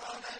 قَبْلَ